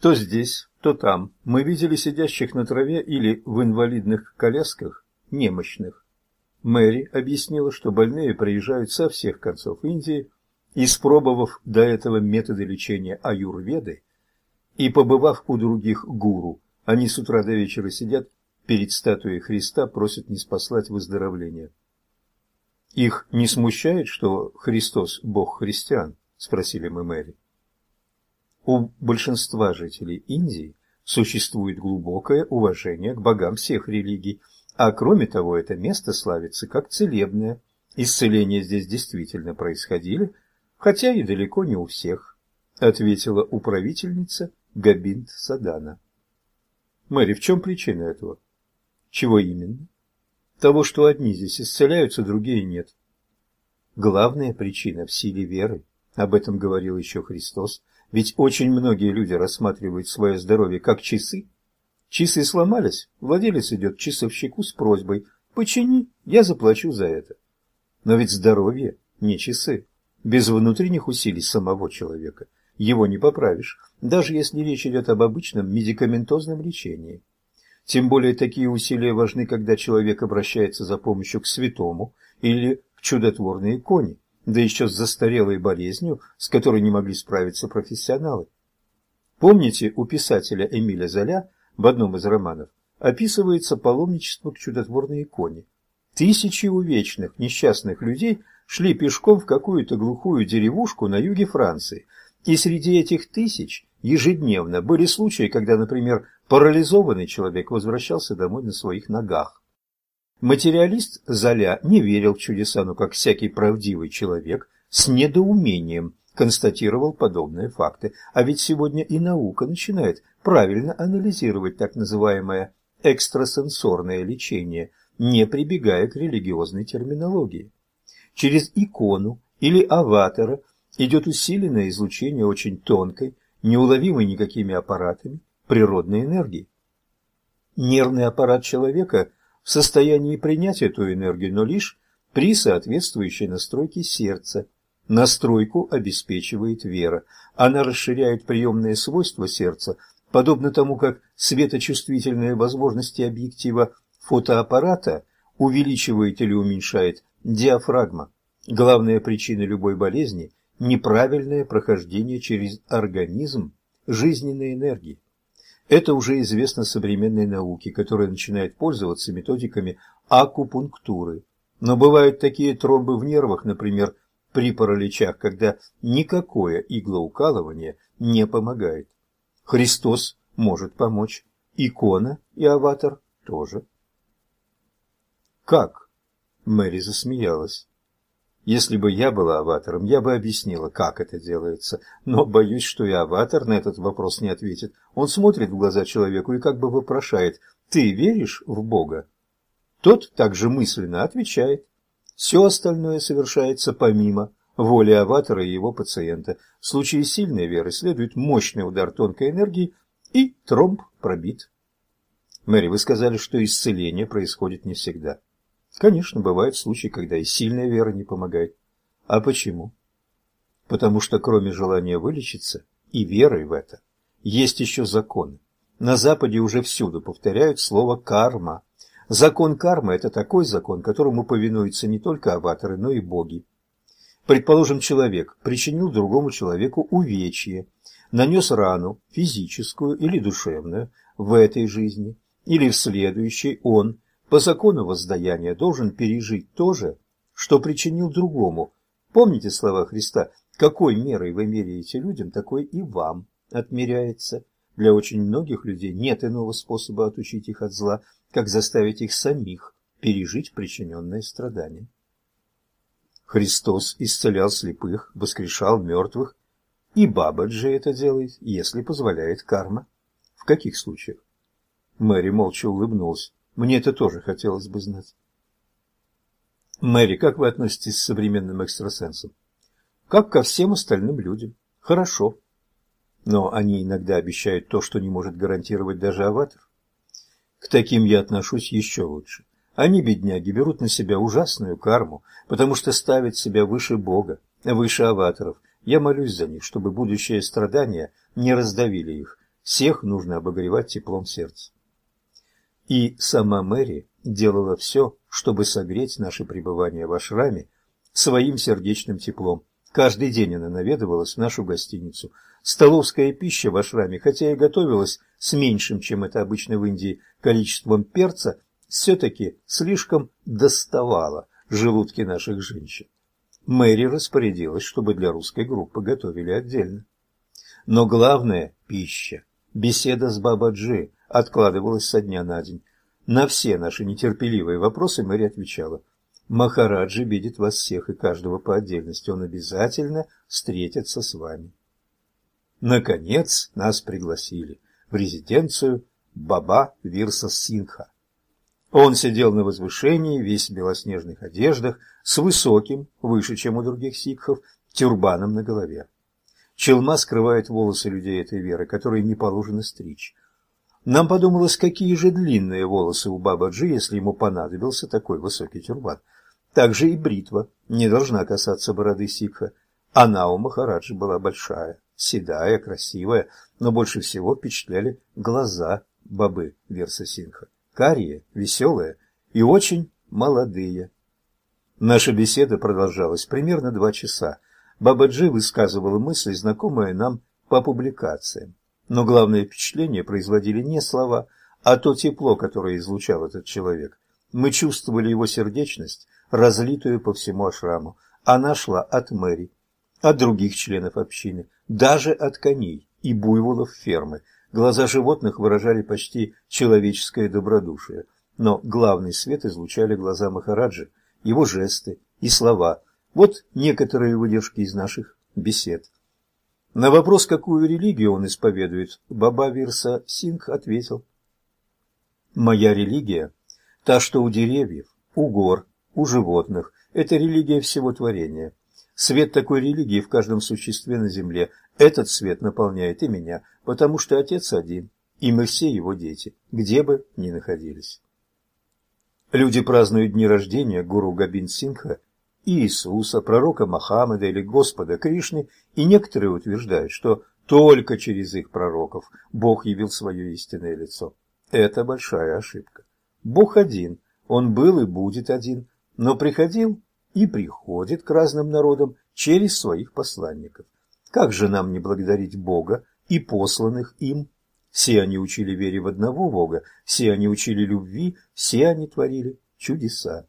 То здесь, то там мы видели сидящих на траве или в инвалидных колясках немощных. Мэри объяснила, что больные приезжают со всех концов Индии, испробовав до этого методы лечения аюрведы и побывав у других гуру, они с утра до вечера сидят перед статуей Христа, просят не спаслать выздоровление. Их не смущает, что Христос – Бог христиан? спросили мы Мэри. У большинства жителей Индии существует глубокое уважение к богам всех религий, а кроме того, это место славится как целебное. Исцеления здесь действительно происходили, хотя и далеко не у всех, ответила управительница Габинт Садана. Мэри, в чем причина этого? Чего именно? Того, что одни здесь исцеляются, другие нет. Главная причина в силе веры. Об этом говорил еще Христос. Ведь очень многие люди рассматривают свое здоровье как часы. Часы сломались, владелец идет к часовщику с просьбой «Почини, я заплачу за это». Но ведь здоровье не часы. Без внутренних усилий самого человека его не поправишь, даже если речь идет об обычном медикаментозном лечении. Тем более такие усилия важны, когда человек обращается за помощью к святому или к чудотворной иконе да еще с застарелой болезнью, с которой не могли справиться профессионалы. Помните, у писателя Эмиля Золя в одном из романов описывается паломничество к чудотворной иконе. Тысячи увечных, несчастных людей шли пешком в какую-то глухую деревушку на юге Франции, и среди этих тысяч ежедневно были случаи, когда, например, парализованный человек возвращался домой на своих ногах. Материалист Золя не верил в чудеса, но как всякий правдивый человек с недоумением констатировал подобные факты. А ведь сегодня и наука начинает правильно анализировать так называемое экстрасенсорное лечение, не прибегая к религиозной терминологии. Через икону или аватара идет усиленное излучение очень тонкой, неуловимой никакими аппаратами природной энергии. Нервный аппарат человека – в состоянии принять эту энергию, но лишь при соответствующей настройке сердца. Настройку обеспечивает вера. Она расширяет приемные свойства сердца, подобно тому, как светочувствительные возможности объектива фотоаппарата увеличивает или уменьшает диафрагма. Главная причина любой болезни – неправильное прохождение через организм жизненной энергии. Это уже известно современной науке, которая начинает пользоваться методиками акупунктуры. Но бывают такие тромбы в нервах, например, при параличах, когда никакое иглоукалывание не помогает. Христос может помочь, икона и аватар тоже. Как? Мэри засмеялась. Если бы я была аватаром, я бы объяснила, как это делается, но боюсь, что и аватар на этот вопрос не ответит. Он смотрит в глаза человеку и как бы вопрошает «Ты веришь в Бога?» Тот также мысленно отвечает. Все остальное совершается помимо воли аватара и его пациента. В случае сильной веры следует мощный удар тонкой энергии, и тромб пробит. Мэри, вы сказали, что исцеление происходит не всегда. Конечно, бывают случаи, когда и сильная вера не помогает. А почему? Потому что кроме желания вылечиться и веры в это, есть еще законы. На Западе уже всюду повторяют слово «карма». Закон кармы – это такой закон, которому повинуются не только аватары, но и боги. Предположим, человек причинил другому человеку увечье, нанес рану, физическую или душевную, в этой жизни, или в следующей он – по закону воздаяния должен пережить то же, что причинил другому. Помните слова Христа «Какой мерой вы меряете людям, такой и вам отмеряется». Для очень многих людей нет иного способа отучить их от зла, как заставить их самих пережить причиненное страдание. Христос исцелял слепых, воскрешал мертвых, и Бабаджи это делает, если позволяет карма. В каких случаях? Мэри молча улыбнулась. Мне это тоже хотелось бы знать. Мэри, как вы относитесь к современным экстрасенсам? Как ко всем остальным людям. Хорошо. Но они иногда обещают то, что не может гарантировать даже аватар. К таким я отношусь еще лучше. Они, бедняги, берут на себя ужасную карму, потому что ставят себя выше Бога, выше аватаров. Я молюсь за них, чтобы будущие страдания не раздавили их. всех нужно обогревать теплом сердца. И сама Мэри делала все, чтобы согреть наше пребывание в ашраме своим сердечным теплом. Каждый день она наведывалась в нашу гостиницу. Столовская пища в ашраме, хотя и готовилась с меньшим, чем это обычно в Индии, количеством перца, все-таки слишком доставала желудки наших женщин. Мэри распорядилась, чтобы для русской группы готовили отдельно. Но главное – пища. Беседа с Бабаджи откладывалась со дня на день. На все наши нетерпеливые вопросы Мэри отвечала. Махараджи видит вас всех и каждого по отдельности. Он обязательно встретится с вами. Наконец нас пригласили в резиденцию Баба Вирса Сингха. Он сидел на возвышении, весь в белоснежных одеждах, с высоким, выше, чем у других сикхов, тюрбаном на голове. Челма скрывает волосы людей этой веры, которые не положено стричь. Нам подумалось, какие же длинные волосы у Бабаджи, если ему понадобился такой высокий тюрбан. Также и бритва не должна касаться бороды сикха. Она у Махараджи была большая, седая, красивая, но больше всего впечатляли глаза Бабы Верса Синха карие, веселые и очень молодые. Наша беседа продолжалась примерно два часа. Баба Джи высказывала мысли, знакомые нам по публикациям. Но главное впечатление производили не слова, а то тепло, которое излучал этот человек. Мы чувствовали его сердечность, разлитую по всему ашраму. Она шла от Мэри, от других членов общины, даже от коней и буйволов фермы, Глаза животных выражали почти человеческое добродушие, но главный свет излучали глаза Махараджи, его жесты и слова. Вот некоторые выдержки из наших бесед. На вопрос, какую религию он исповедует, Баба Вирса Сингх ответил. «Моя религия – та, что у деревьев, у гор, у животных. Это религия всего творения. Свет такой религии в каждом существе на земле. Этот свет наполняет и меня, потому что Отец один, и мы все его дети, где бы ни находились. Люди празднуют дни рождения гуру Габин Сингха, Иисуса, пророка Мохаммеда или Господа Кришны, и некоторые утверждают, что только через их пророков Бог явил свое истинное лицо. Это большая ошибка. Бог один, Он был и будет один, но приходил и приходит к разным народам через своих посланников. Как же нам не благодарить Бога и посланных им? Все они учили вере в одного Бога, все они учили любви, все они творили чудеса.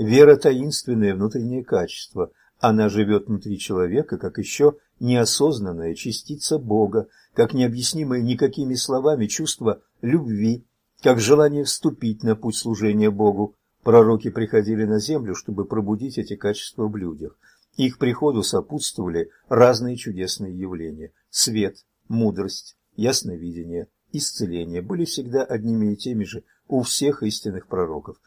Вера – таинственное внутреннее качество. Она живет внутри человека, как еще неосознанная частица Бога, как необъяснимое никакими словами чувство любви, как желание вступить на путь служения Богу. Пророки приходили на землю, чтобы пробудить эти качества в людях – их приходу сопутствовали разные чудесные явления. Свет, мудрость, ясновидение, исцеление были всегда одними и теми же у всех истинных пророков.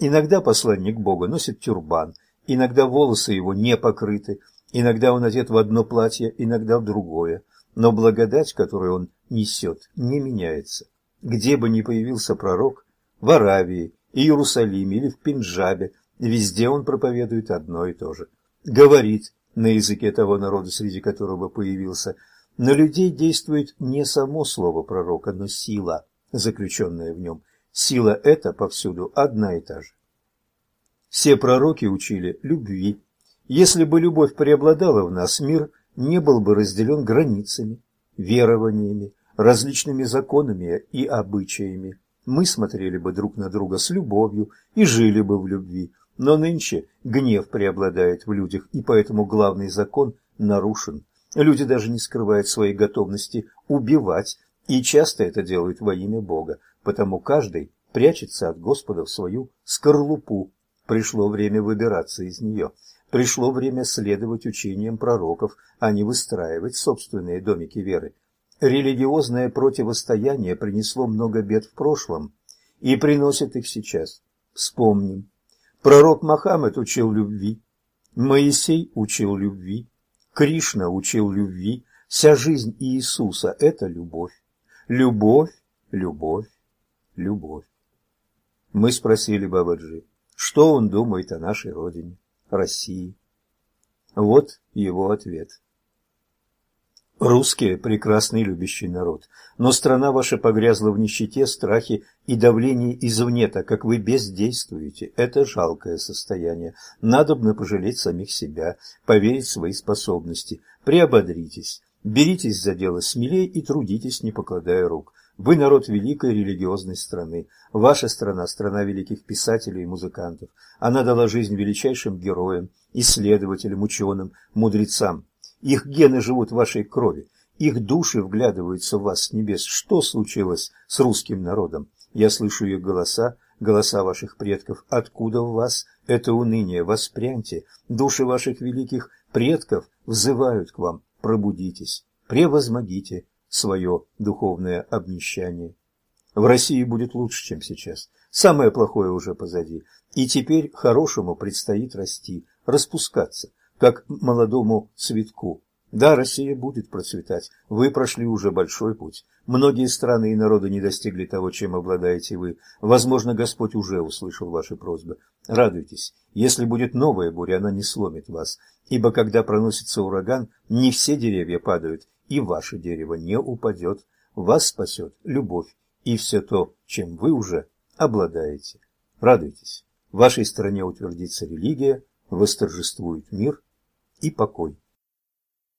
Иногда посланник Бога носит тюрбан, иногда волосы его не покрыты, иногда он одет в одно платье, иногда в другое, но благодать, которую он несет, не меняется. Где бы ни появился пророк, в Аравии, Иерусалиме или в Пенджабе, везде он проповедует одно и то же – говорит на языке того народа, среди которого появился. На людей действует не само слово пророка, но сила, заключенная в нем. Сила эта повсюду одна и та же. Все пророки учили любви. Если бы любовь преобладала в нас, мир не был бы разделен границами, верованиями, различными законами и обычаями. Мы смотрели бы друг на друга с любовью и жили бы в любви. Но нынче гнев преобладает в людях, и поэтому главный закон нарушен. Люди даже не скрывают своей готовности убивать, и часто это делают во имя Бога, потому каждый прячется от Господа в свою скорлупу. Пришло время выбираться из нее. Пришло время следовать учениям пророков, а не выстраивать собственные домики веры. Религиозное противостояние принесло много бед в прошлом и приносит их сейчас. Вспомним, Пророк Мохаммед учил любви, Моисей учил любви, Кришна учил любви, вся жизнь Иисуса – это любовь. Любовь, любовь, любовь. Мы спросили Бабаджи, что он думает о нашей родине, России. Вот его ответ. Русские – прекрасный любящий народ, но страна ваша погрязла в нищете, страхе и давлении извне, так как вы бездействуете. Это жалкое состояние. Надобно пожалеть самих себя, поверить в свои способности. Приободритесь, беритесь за дело смелее и трудитесь, не покладая рук. Вы народ великой религиозной страны. Ваша страна – страна великих писателей и музыкантов. Она дала жизнь величайшим героям, исследователям, ученым, мудрецам. Их гены живут в вашей крови, их души вглядываются в вас с небес. Что случилось с русским народом? Я слышу их голоса, голоса ваших предков. Откуда в вас это уныние? Воспряньте, души ваших великих предков взывают к вам. Пробудитесь, превозмогите свое духовное обнищание. В России будет лучше, чем сейчас. Самое плохое уже позади. И теперь хорошему предстоит расти, распускаться как молодому цветку. Да, Россия будет процветать. Вы прошли уже большой путь. Многие страны и народы не достигли того, чем обладаете вы. Возможно, Господь уже услышал ваши просьбы. Радуйтесь. Если будет новая буря, она не сломит вас. Ибо когда проносится ураган, не все деревья падают, и ваше дерево не упадет. Вас спасет любовь и все то, чем вы уже обладаете. Радуйтесь. В вашей стране утвердится религия, восторжествует мир – и покой.